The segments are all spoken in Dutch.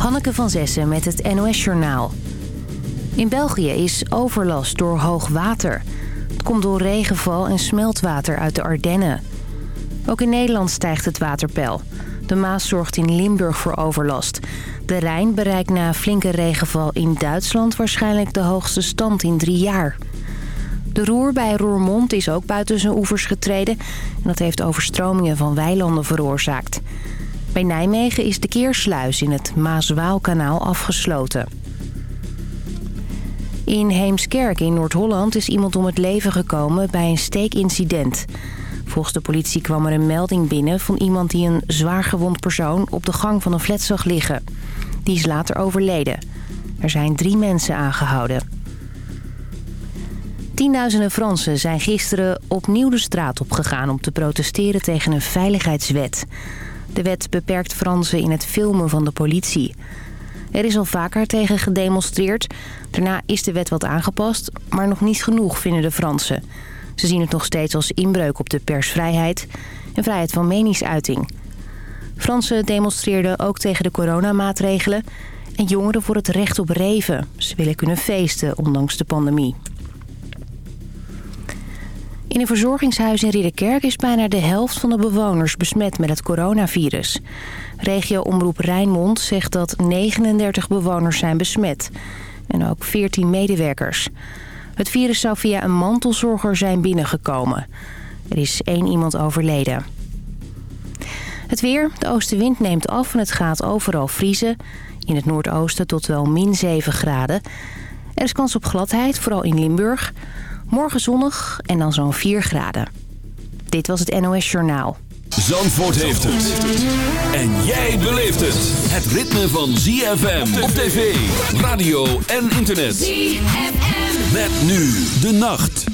Hanneke van Zessen met het NOS-journaal. In België is overlast door hoog water. Het komt door regenval en smeltwater uit de Ardennen. Ook in Nederland stijgt het waterpeil. De Maas zorgt in Limburg voor overlast. De Rijn bereikt na flinke regenval in Duitsland waarschijnlijk de hoogste stand in drie jaar. De Roer bij Roermond is ook buiten zijn oevers getreden... en dat heeft overstromingen van weilanden veroorzaakt. Bij Nijmegen is de Keersluis in het Maas-Waalkanaal afgesloten. In Heemskerk in Noord-Holland is iemand om het leven gekomen bij een steekincident. Volgens de politie kwam er een melding binnen van iemand die een zwaargewond persoon op de gang van een flat zag liggen. Die is later overleden. Er zijn drie mensen aangehouden. Tienduizenden Fransen zijn gisteren opnieuw de straat opgegaan om te protesteren tegen een veiligheidswet. De wet beperkt Fransen in het filmen van de politie. Er is al vaker tegen gedemonstreerd. Daarna is de wet wat aangepast, maar nog niet genoeg vinden de Fransen. Ze zien het nog steeds als inbreuk op de persvrijheid en vrijheid van meningsuiting. Fransen demonstreerden ook tegen de coronamaatregelen... en jongeren voor het recht op reven. Ze willen kunnen feesten, ondanks de pandemie. In een verzorgingshuis in Ridderkerk is bijna de helft van de bewoners besmet met het coronavirus. Regio-omroep Rijnmond zegt dat 39 bewoners zijn besmet. En ook 14 medewerkers. Het virus zou via een mantelzorger zijn binnengekomen. Er is één iemand overleden. Het weer. De oostenwind neemt af en het gaat overal vriezen. In het noordoosten tot wel min 7 graden. Er is kans op gladheid, vooral in Limburg. Morgen zonnig en dan zo'n 4 graden. Dit was het NOS Journaal. Zandvoort heeft het. En jij beleeft het. Het ritme van ZFM op tv, radio en internet. ZFM. Met nu de nacht.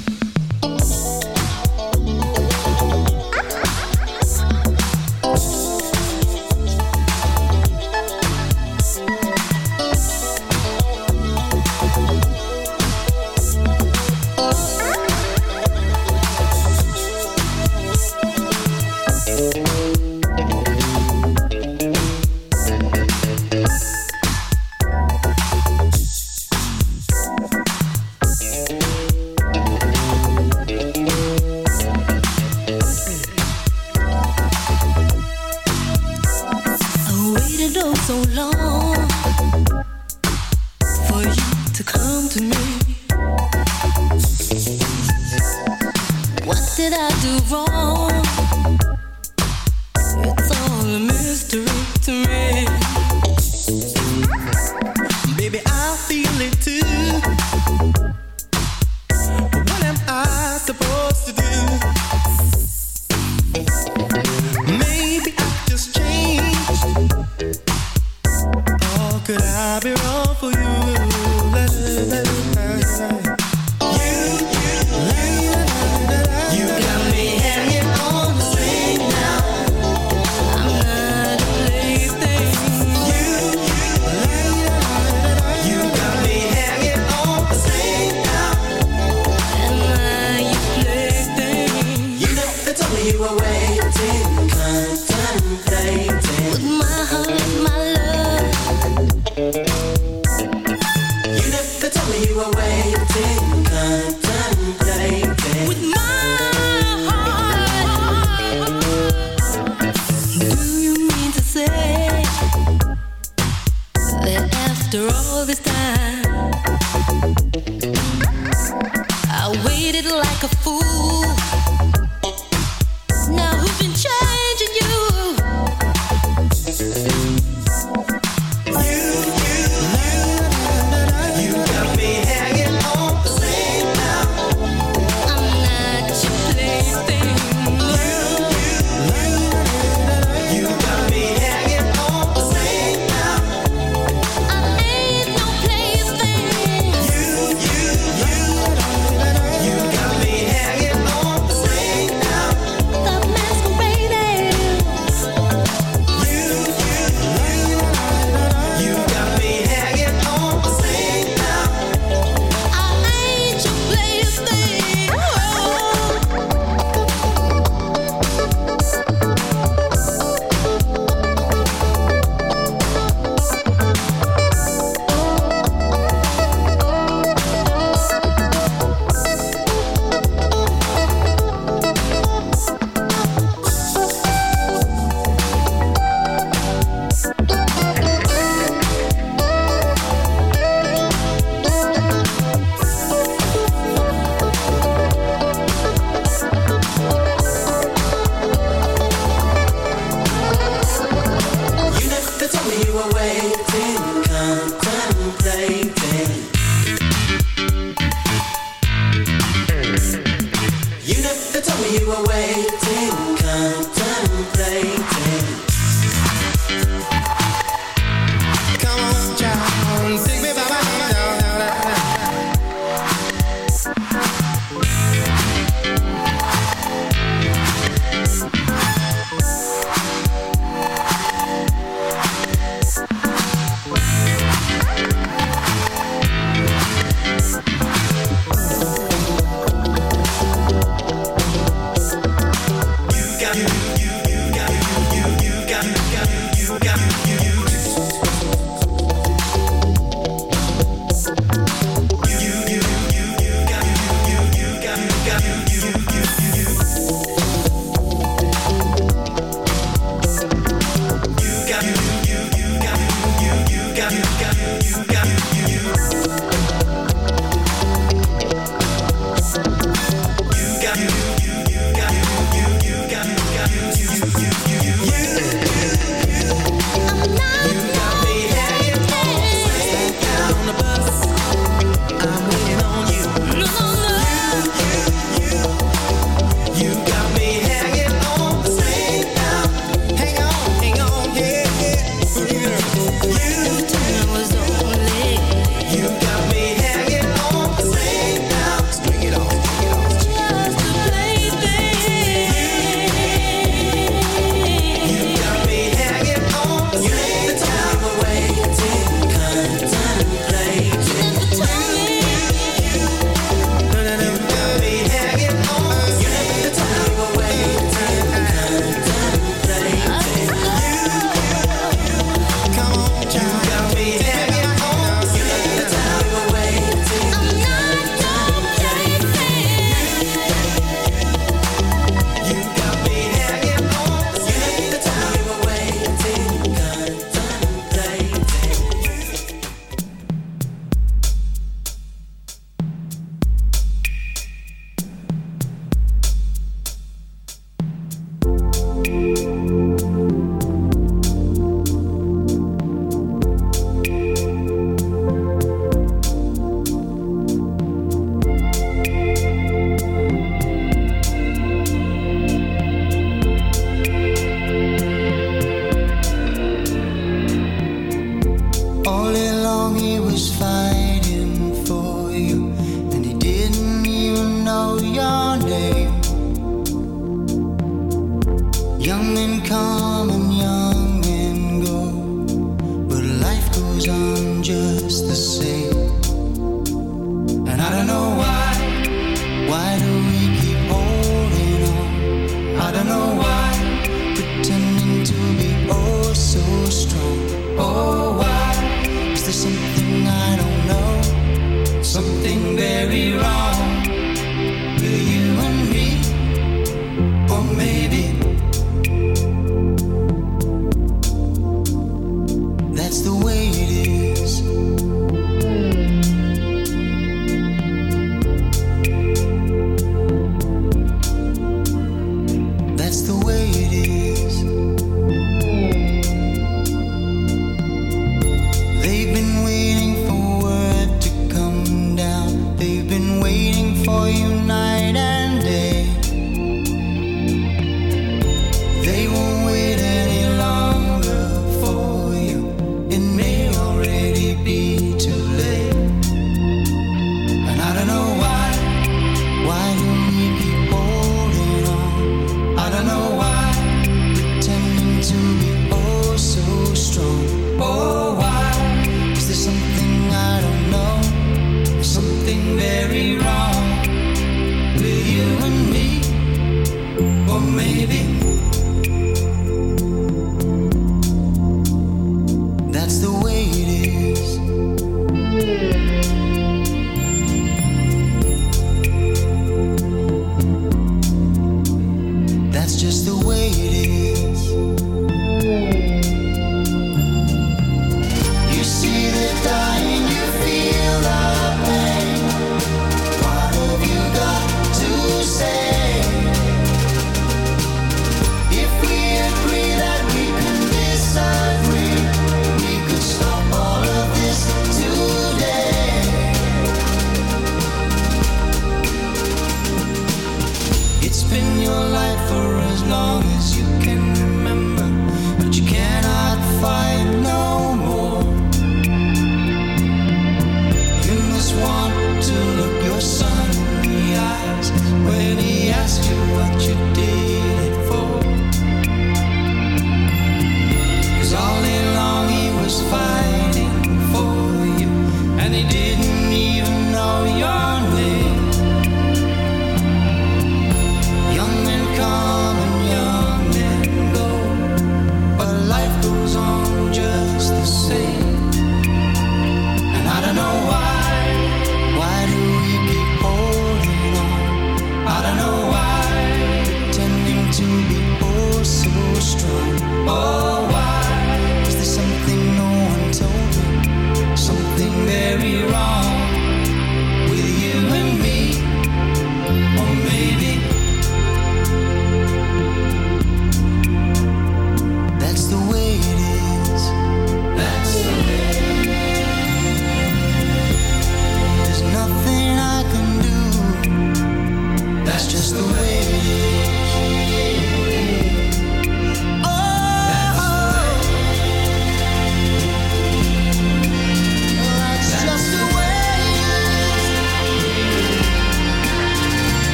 We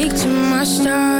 Take to my stars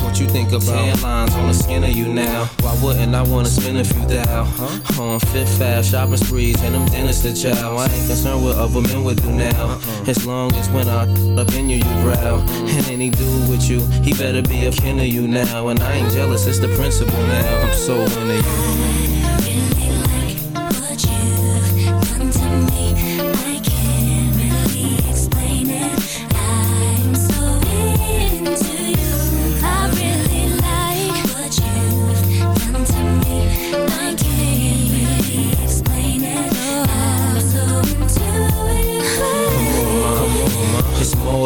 What you think about tan lines on the skin of you now? Why wouldn't I wanna spend a few thou? Huh? Oh, on Fifth Ave, shopping sprees, and them dinners to chow. I ain't concerned what other men would do now. Uh-uh. As long as when I up in you, you growl. Mm-hmm. And any dude with you, he better be a kin of you now. And I ain't jealous, it's the principle now. I'm so into you.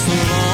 so long.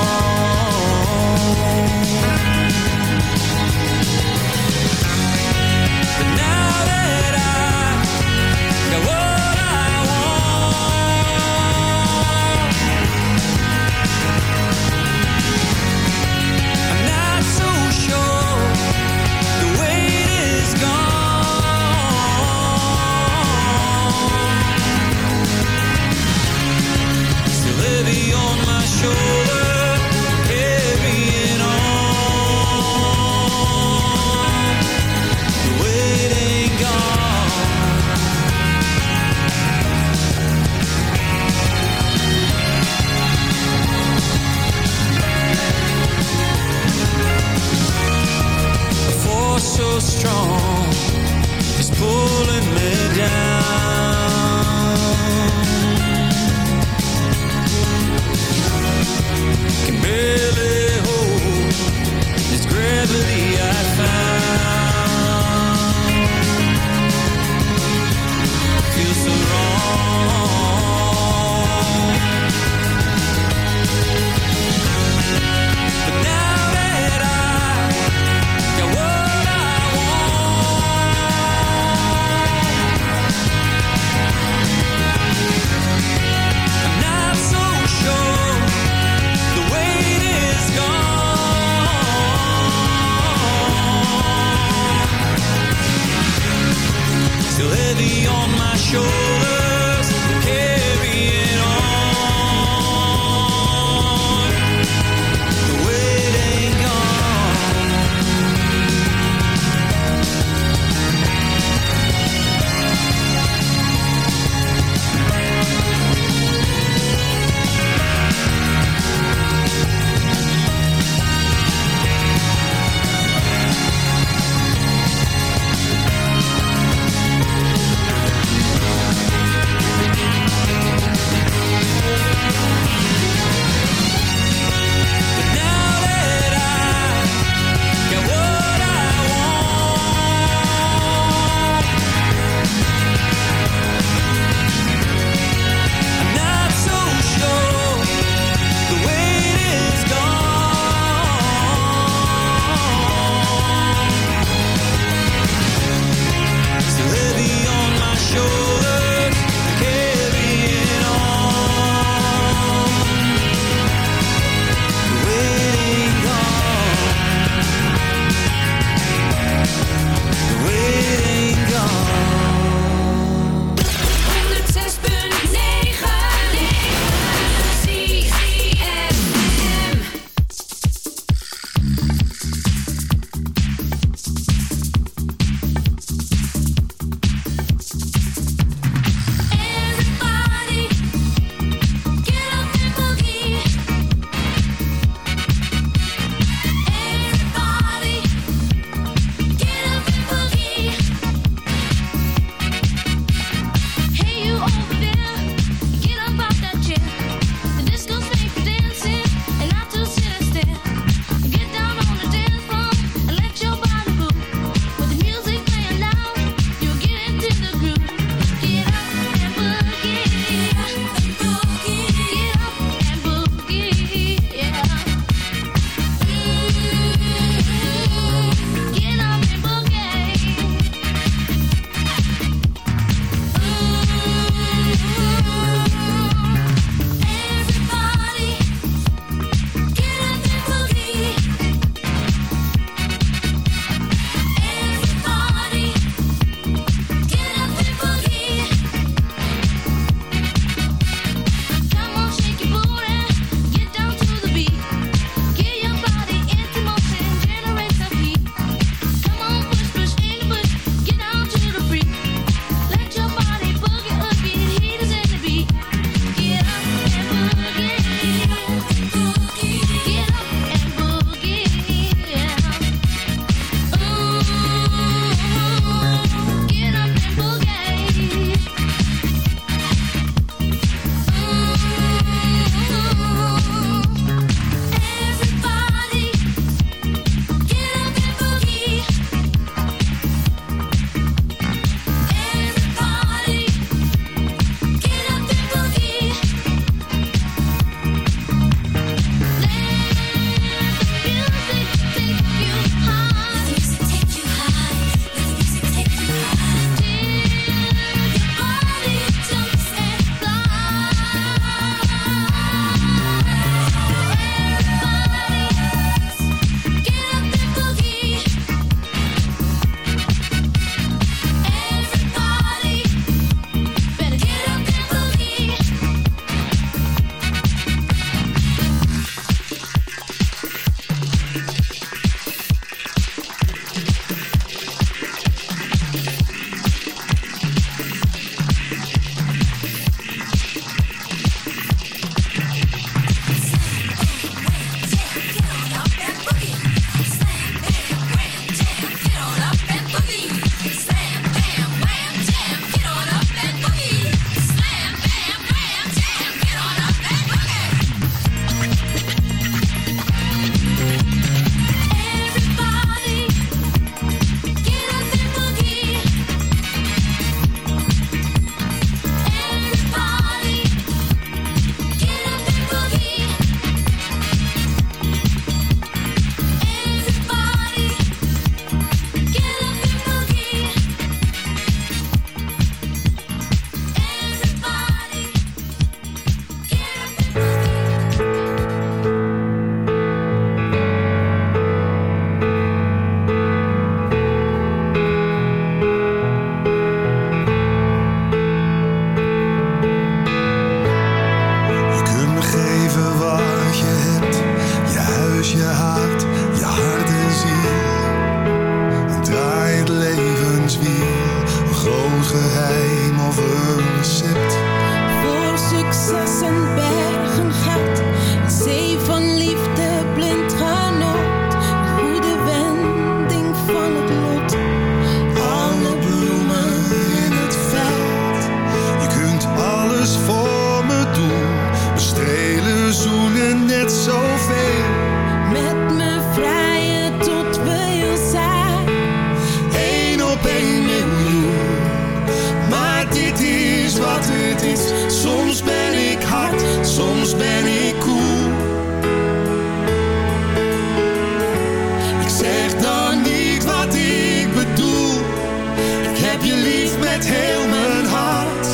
met heel mijn hart.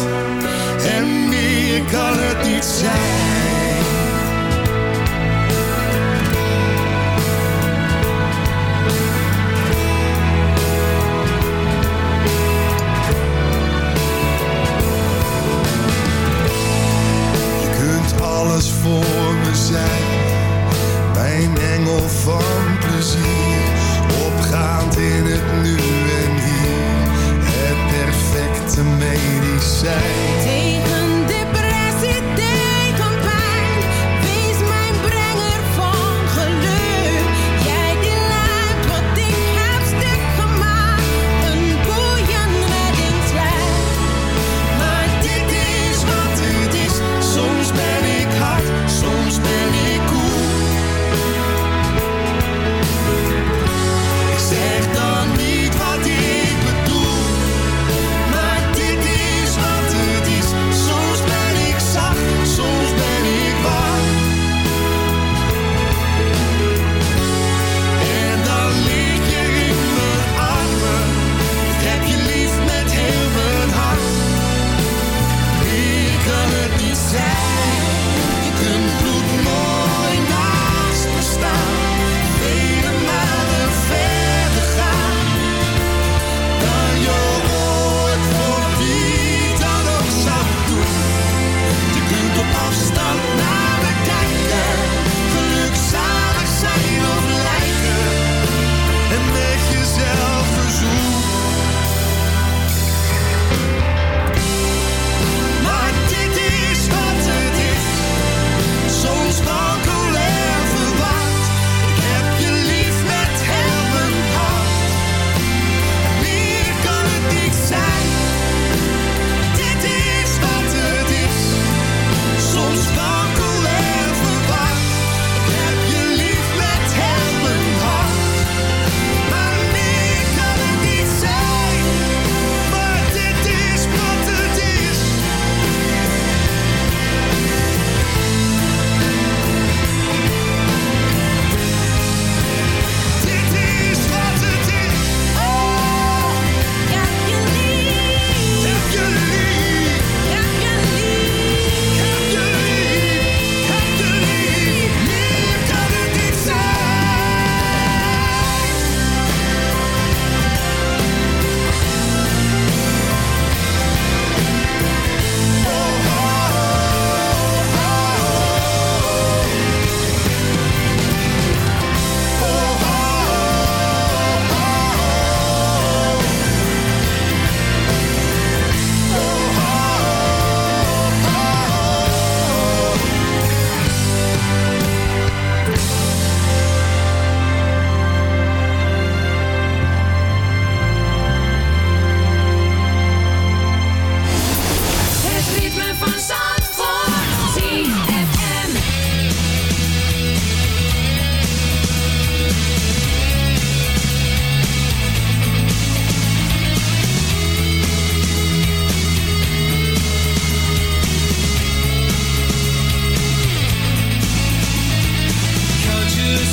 En meer kan het niet zijn.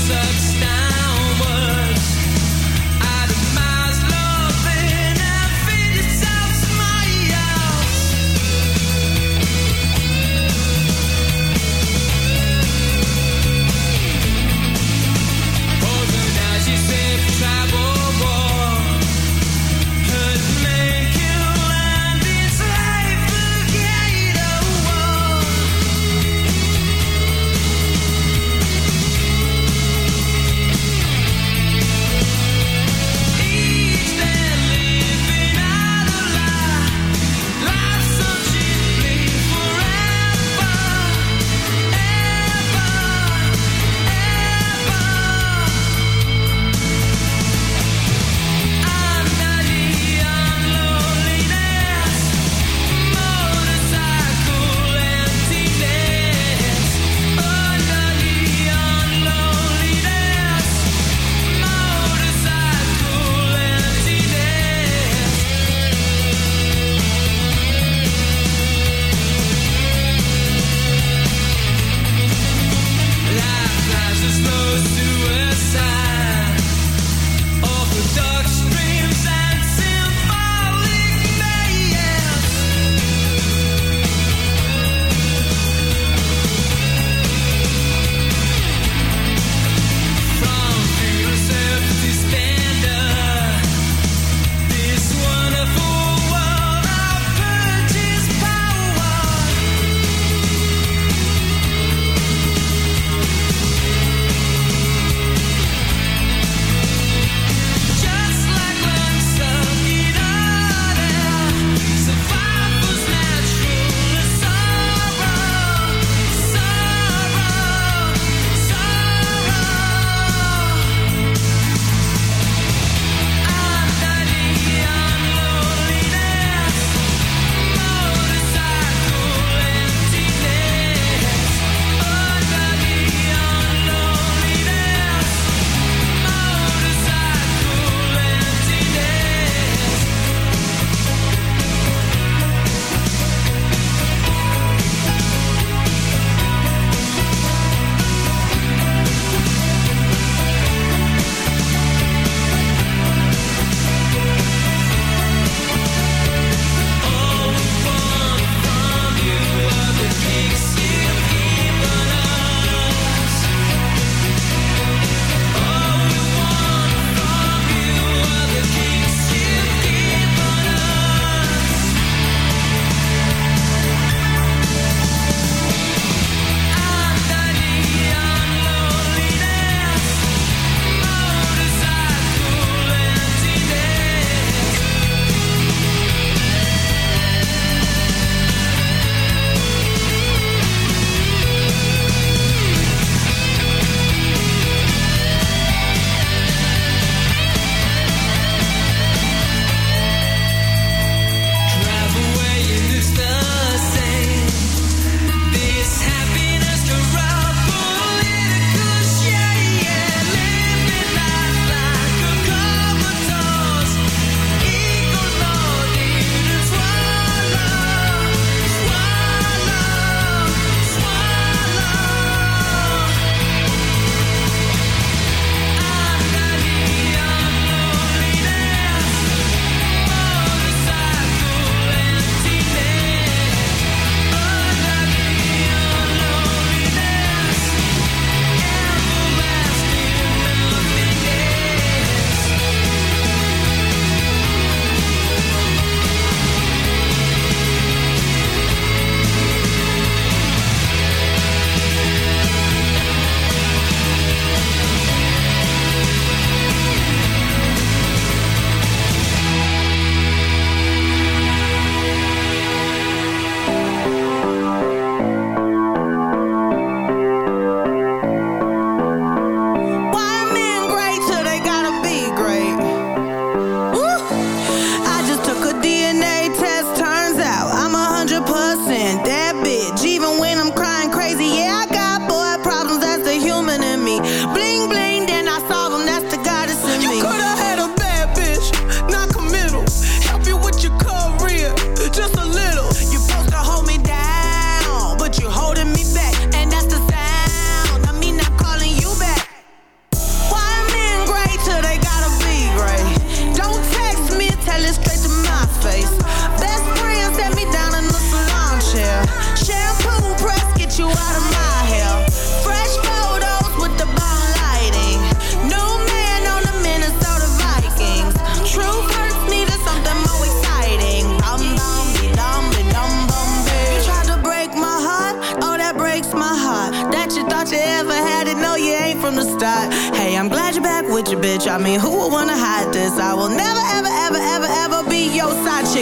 sunset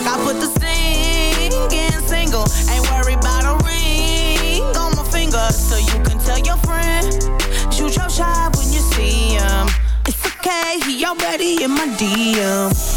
I put the singing single. Ain't worried about a ring on my finger. So you can tell your friend. Shoot your shot when you see him. It's okay, he already in my DM.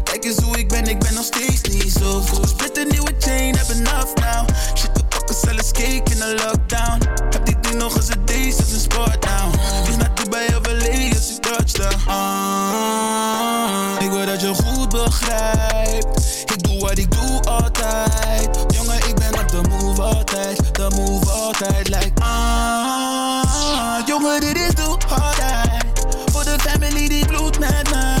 Kijk hoe ik ben, ik ben nog steeds niet zo goed. Split een nieuwe chain, heb enough now. Shit, we pakken zelfs cake in de lockdown. Heb die ding nog eens een deze, is een sport now. Vlieg naar Dubai of LA als ik touchdown. Ah, ik wil dat je goed begrijpt. Ik doe wat ik doe altijd. Jongen, ik ben op de move altijd. De move altijd, like ah. Jongen, dit is doe altijd. Voor de family die bloedt met mij.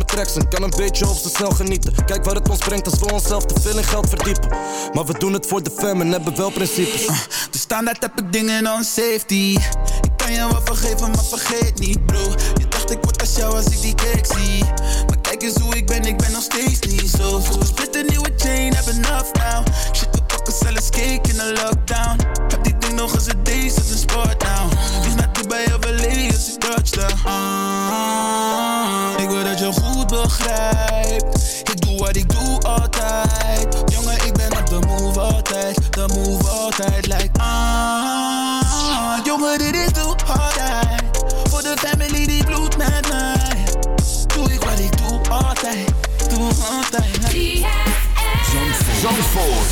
En kan een beetje op ze snel genieten. Kijk waar het ons brengt als we onszelf te veel in geld verdiepen. Maar we doen het voor de fam en hebben wel principes. Dus standaard heb ik dingen on safety. Ik kan je wel vergeven, maar vergeet niet, bro. Je dacht ik word als jou als ik die cake zie. Maar kijk eens hoe ik ben, ik ben nog steeds niet zo goed. Split een nieuwe chain, heb enough now. Shit, we pakken zelfs cake in de lockdown. Heb die ding nog eens een deze, is een sport now. Vlieg naar Dubai of LA als ik touchdown. Ah, ik wil dat je goed begrijpt. Ik doe wat ik doe altijd. Jongen, ik ben op de move altijd. De move altijd, like ah. Jongen, dit is doe altijd. Voor de family die bloedt met mij. Doe ik wat ik doe altijd. Doe altijd. Zandvoort.